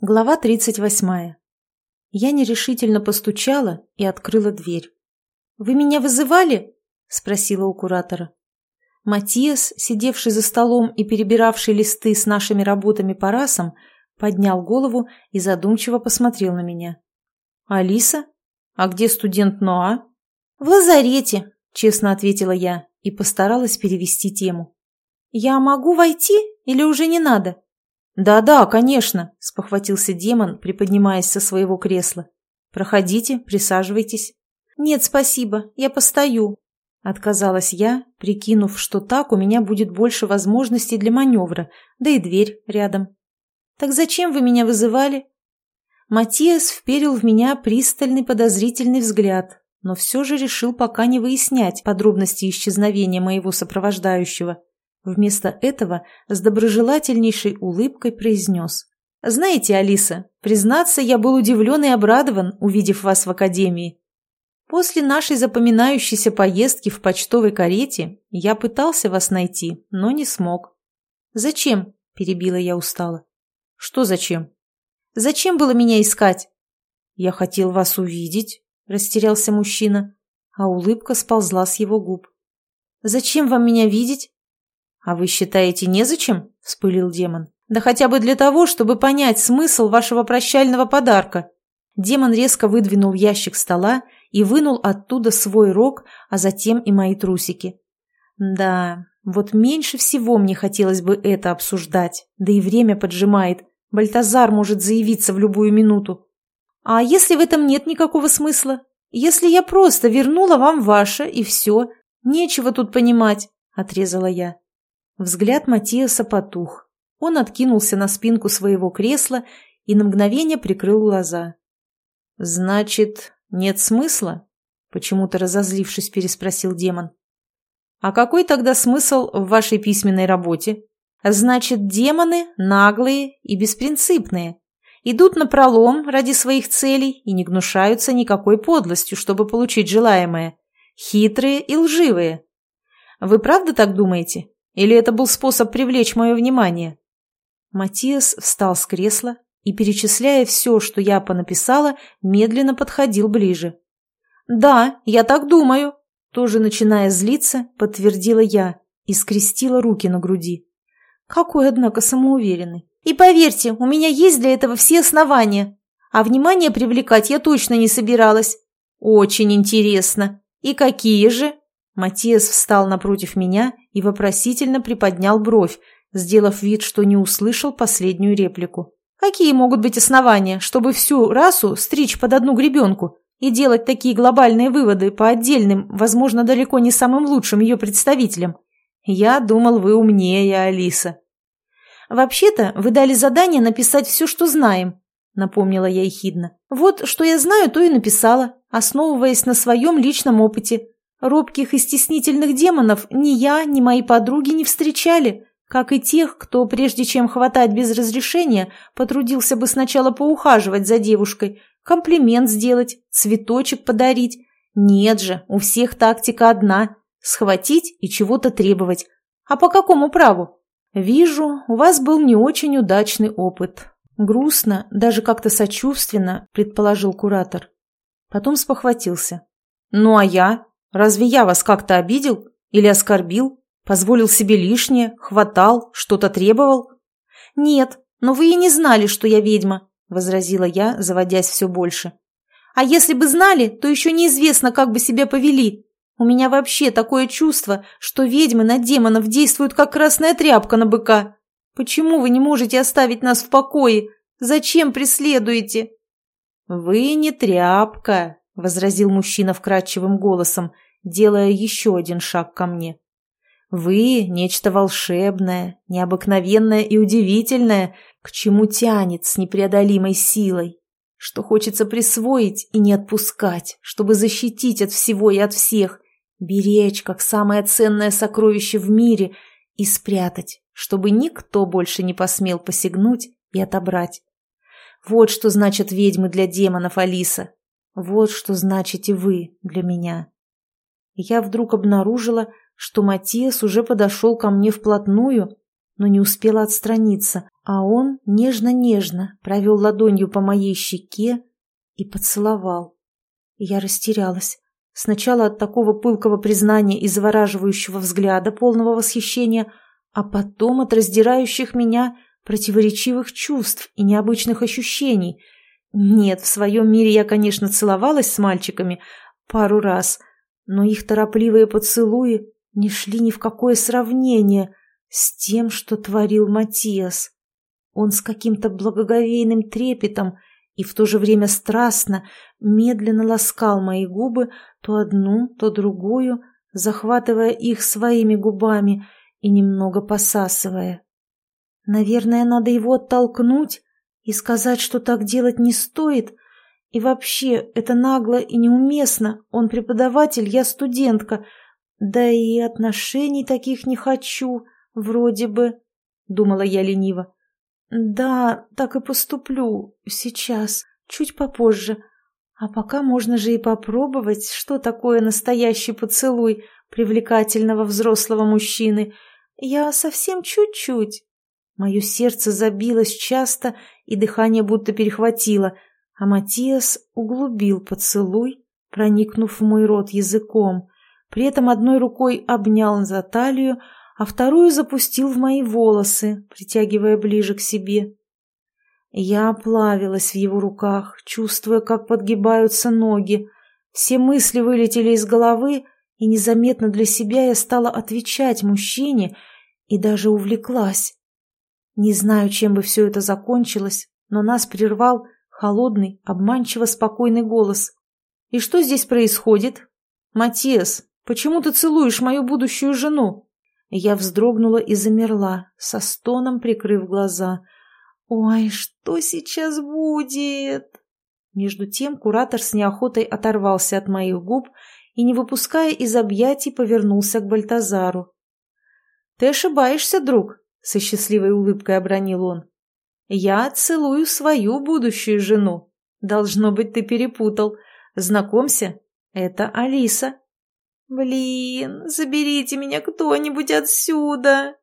Глава 38. Я нерешительно постучала и открыла дверь. «Вы меня вызывали?» – спросила у куратора. Матиас, сидевший за столом и перебиравший листы с нашими работами по расам, поднял голову и задумчиво посмотрел на меня. «Алиса? А где студент Ноа?» «В лазарете», – честно ответила я и постаралась перевести тему. «Я могу войти или уже не надо?» «Да-да, конечно», — спохватился демон, приподнимаясь со своего кресла. «Проходите, присаживайтесь». «Нет, спасибо, я постою», — отказалась я, прикинув, что так у меня будет больше возможностей для маневра, да и дверь рядом. «Так зачем вы меня вызывали?» Матиас вперил в меня пристальный подозрительный взгляд, но все же решил пока не выяснять подробности исчезновения моего сопровождающего. Вместо этого с доброжелательнейшей улыбкой произнес. «Знаете, Алиса, признаться, я был удивлен и обрадован, увидев вас в академии. После нашей запоминающейся поездки в почтовой карете я пытался вас найти, но не смог». «Зачем?» – перебила я устало. «Что зачем?» «Зачем было меня искать?» «Я хотел вас увидеть», – растерялся мужчина, а улыбка сползла с его губ. «Зачем вам меня видеть?» «А вы считаете, незачем?» – вспылил демон. «Да хотя бы для того, чтобы понять смысл вашего прощального подарка». Демон резко выдвинул ящик стола и вынул оттуда свой рог, а затем и мои трусики. «Да, вот меньше всего мне хотелось бы это обсуждать, да и время поджимает. Бальтазар может заявиться в любую минуту. А если в этом нет никакого смысла? Если я просто вернула вам ваше, и все, нечего тут понимать», – отрезала я. Взгляд Матиаса потух. Он откинулся на спинку своего кресла и на мгновение прикрыл глаза. «Значит, нет смысла?» — почему-то разозлившись, переспросил демон. «А какой тогда смысл в вашей письменной работе? Значит, демоны наглые и беспринципные, идут на пролом ради своих целей и не гнушаются никакой подлостью, чтобы получить желаемое, хитрые и лживые. Вы правда так думаете?» Или это был способ привлечь мое внимание? Матиас встал с кресла и, перечисляя все, что я понаписала, медленно подходил ближе. «Да, я так думаю», – тоже начиная злиться, подтвердила я и скрестила руки на груди. Какой, однако, самоуверенный. «И поверьте, у меня есть для этого все основания. А внимание привлекать я точно не собиралась. Очень интересно. И какие же?» Матиас встал напротив меня и вопросительно приподнял бровь, сделав вид, что не услышал последнюю реплику. «Какие могут быть основания, чтобы всю расу стричь под одну гребенку и делать такие глобальные выводы по отдельным, возможно, далеко не самым лучшим ее представителям? Я думал, вы умнее, Алиса». «Вообще-то вы дали задание написать все, что знаем», — напомнила я ехидно. «Вот, что я знаю, то и написала, основываясь на своем личном опыте. Робких и стеснительных демонов ни я, ни мои подруги не встречали, как и тех, кто, прежде чем хватать без разрешения, потрудился бы сначала поухаживать за девушкой, комплимент сделать, цветочек подарить. Нет же, у всех тактика одна – схватить и чего-то требовать. А по какому праву? Вижу, у вас был не очень удачный опыт. Грустно, даже как-то сочувственно, предположил куратор. Потом спохватился. Ну а я? Разве я вас как-то обидел или оскорбил? Позволил себе лишнее, хватал, что-то требовал? Нет, но вы и не знали, что я ведьма, возразила я, заводясь все больше. А если бы знали, то еще неизвестно, как бы себя повели. У меня вообще такое чувство, что ведьмы на демонов действуют как красная тряпка на быка. Почему вы не можете оставить нас в покое? Зачем преследуете? Вы не тряпка, возразил мужчина вкрадчивым голосом, делая еще один шаг ко мне. «Вы — нечто волшебное, необыкновенное и удивительное, к чему тянет с непреодолимой силой, что хочется присвоить и не отпускать, чтобы защитить от всего и от всех, беречь как самое ценное сокровище в мире и спрятать, чтобы никто больше не посмел посягнуть и отобрать. Вот что значит ведьмы для демонов, Алиса, вот что значите вы для меня. Я вдруг обнаружила, что Матиас уже подошел ко мне вплотную, но не успела отстраниться, а он нежно-нежно провел ладонью по моей щеке и поцеловал. Я растерялась. Сначала от такого пылкого признания и завораживающего взгляда, полного восхищения, а потом от раздирающих меня противоречивых чувств и необычных ощущений. Нет, в своем мире я, конечно, целовалась с мальчиками пару раз, но их торопливые поцелуи не шли ни в какое сравнение с тем, что творил Матиас. Он с каким-то благоговейным трепетом и в то же время страстно, медленно ласкал мои губы, то одну, то другую, захватывая их своими губами и немного посасывая. Наверное, надо его оттолкнуть и сказать, что так делать не стоит. И вообще, это нагло и неуместно. Он преподаватель, я студентка. Да и отношений таких не хочу, вроде бы, — думала я лениво. Да, так и поступлю. Сейчас, чуть попозже. А пока можно же и попробовать, что такое настоящий поцелуй привлекательного взрослого мужчины. Я совсем чуть-чуть. Мое сердце забилось часто, и дыхание будто перехватило, а Матиас углубил поцелуй, проникнув в мой рот языком. При этом одной рукой обнял за талию, а вторую запустил в мои волосы, притягивая ближе к себе. Я оплавилась в его руках, чувствуя, как подгибаются ноги. Все мысли вылетели из головы, и незаметно для себя я стала отвечать мужчине и даже увлеклась. Не знаю, чем бы все это закончилось, но нас прервал холодный, обманчиво спокойный голос. «И что здесь происходит?» «Матиас, почему ты целуешь мою будущую жену?» Я вздрогнула и замерла, со стоном прикрыв глаза. «Ой, что сейчас будет?» Между тем куратор с неохотой оторвался от моих губ и, не выпуская из объятий, повернулся к Бальтазару. «Ты ошибаешься, друг», — со счастливой улыбкой обронил он. «Я целую свою будущую жену. Должно быть, ты перепутал. Знакомься, это Алиса». «Блин, заберите меня кто-нибудь отсюда!»